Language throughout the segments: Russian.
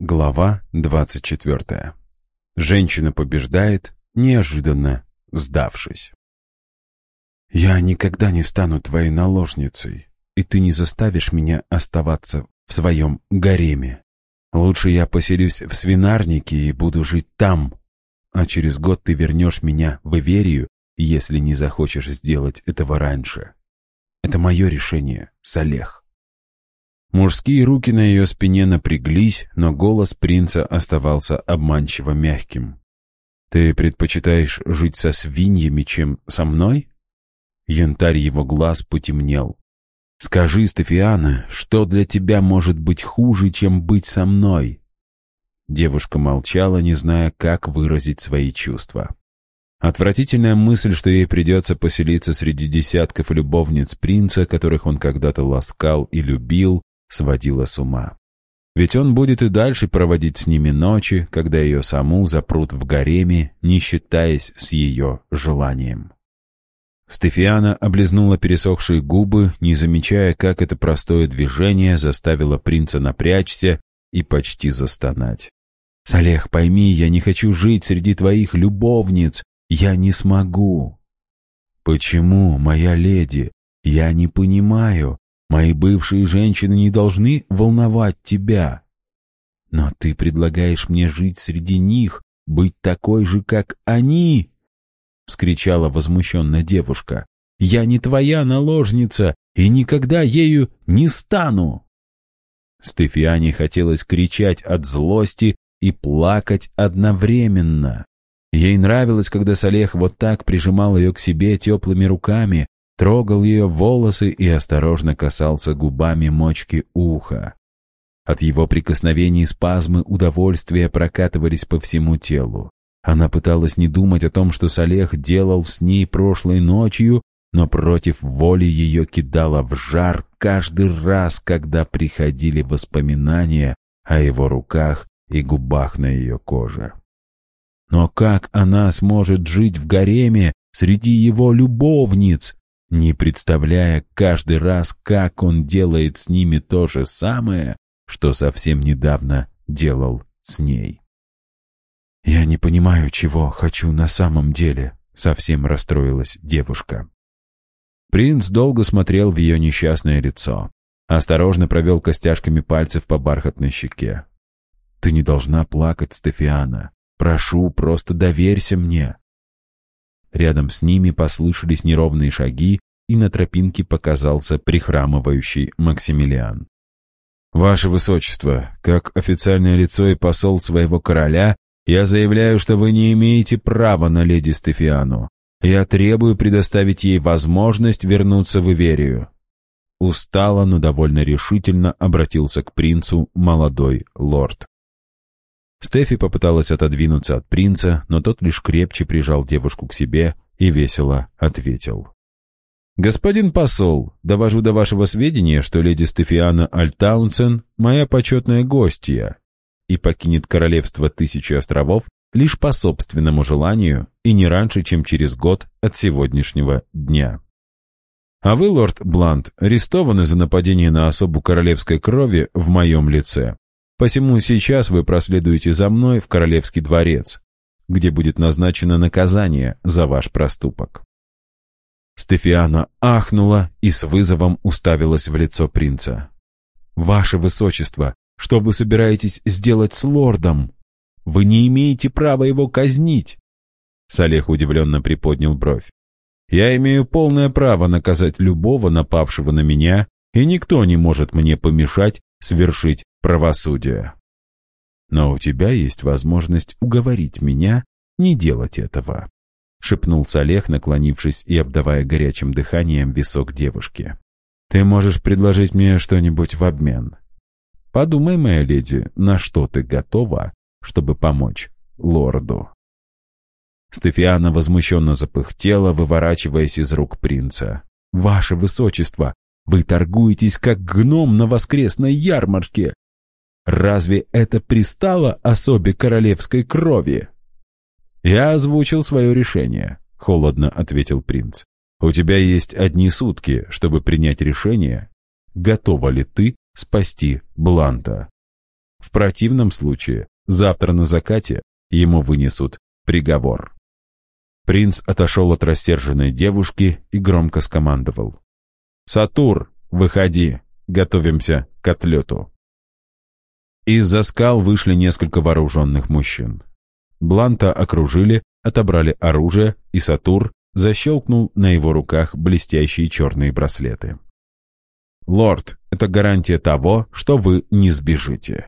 Глава 24. Женщина побеждает, неожиданно сдавшись. «Я никогда не стану твоей наложницей, и ты не заставишь меня оставаться в своем гареме. Лучше я поселюсь в свинарнике и буду жить там, а через год ты вернешь меня в Иверию, если не захочешь сделать этого раньше. Это мое решение, Салех». Мужские руки на ее спине напряглись, но голос принца оставался обманчиво мягким. «Ты предпочитаешь жить со свиньями, чем со мной?» Янтарь его глаз потемнел. «Скажи, Стефиана, что для тебя может быть хуже, чем быть со мной?» Девушка молчала, не зная, как выразить свои чувства. Отвратительная мысль, что ей придется поселиться среди десятков любовниц принца, которых он когда-то ласкал и любил, сводила с ума. Ведь он будет и дальше проводить с ними ночи, когда ее саму запрут в гареме, не считаясь с ее желанием. Стефиана облизнула пересохшие губы, не замечая, как это простое движение заставило принца напрячься и почти застонать. «Салех, пойми, я не хочу жить среди твоих любовниц. Я не смогу». «Почему, моя леди? Я не понимаю. Мои бывшие женщины не должны волновать тебя. Но ты предлагаешь мне жить среди них, быть такой же, как они!» — вскричала возмущенно девушка. «Я не твоя наложница и никогда ею не стану!» Стефиане хотелось кричать от злости и плакать одновременно. Ей нравилось, когда Салех вот так прижимал ее к себе теплыми руками, трогал ее волосы и осторожно касался губами мочки уха. От его прикосновений спазмы удовольствия прокатывались по всему телу. Она пыталась не думать о том, что Салех делал с ней прошлой ночью, но против воли ее кидала в жар каждый раз, когда приходили воспоминания о его руках и губах на ее коже. Но как она сможет жить в гареме среди его любовниц, не представляя каждый раз, как он делает с ними то же самое, что совсем недавно делал с ней. «Я не понимаю, чего хочу на самом деле», — совсем расстроилась девушка. Принц долго смотрел в ее несчастное лицо. Осторожно провел костяшками пальцев по бархатной щеке. «Ты не должна плакать, Стефиана. Прошу, просто доверься мне. Рядом с ними послышались неровные шаги, и на тропинке показался прихрамывающий Максимилиан. «Ваше Высочество, как официальное лицо и посол своего короля, я заявляю, что вы не имеете права на леди Стефиану. Я требую предоставить ей возможность вернуться в Иверию». Устало, но довольно решительно обратился к принцу молодой лорд. Стефи попыталась отодвинуться от принца, но тот лишь крепче прижал девушку к себе и весело ответил. «Господин посол, довожу до вашего сведения, что леди Стефиана Альтаунсен — моя почетная гостья и покинет королевство Тысячи островов лишь по собственному желанию и не раньше, чем через год от сегодняшнего дня. А вы, лорд Блант, арестованы за нападение на особу королевской крови в моем лице. Посему сейчас вы проследуете за мной в Королевский дворец, где будет назначено наказание за ваш проступок». Стефиана ахнула и с вызовом уставилась в лицо принца. «Ваше Высочество, что вы собираетесь сделать с лордом? Вы не имеете права его казнить!» Салех удивленно приподнял бровь. «Я имею полное право наказать любого напавшего на меня, и никто не может мне помешать свершить правосудия. Но у тебя есть возможность уговорить меня не делать этого», — шепнул Салех, наклонившись и обдавая горячим дыханием висок девушки. «Ты можешь предложить мне что-нибудь в обмен. Подумай, моя леди, на что ты готова, чтобы помочь лорду». Стефиана возмущенно запыхтела, выворачиваясь из рук принца. «Ваше высочество, вы торгуетесь, как гном на воскресной ярмарке. Разве это пристало особе королевской крови? Я озвучил свое решение, холодно ответил принц. У тебя есть одни сутки, чтобы принять решение, готова ли ты спасти Бланта. В противном случае, завтра на закате ему вынесут приговор. Принц отошел от рассерженной девушки и громко скомандовал. «Сатур, выходи, готовимся к отлету». Из-за скал вышли несколько вооруженных мужчин. Бланта окружили, отобрали оружие, и Сатур защелкнул на его руках блестящие черные браслеты. «Лорд, это гарантия того, что вы не сбежите.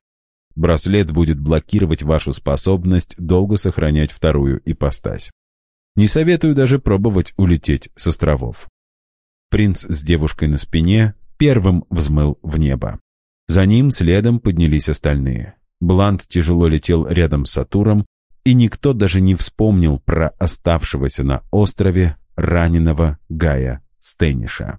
Браслет будет блокировать вашу способность долго сохранять вторую ипостась. Не советую даже пробовать улететь с островов». Принц с девушкой на спине первым взмыл в небо. За ним следом поднялись остальные. Блант тяжело летел рядом с Сатуром, и никто даже не вспомнил про оставшегося на острове раненого Гая Стейниша.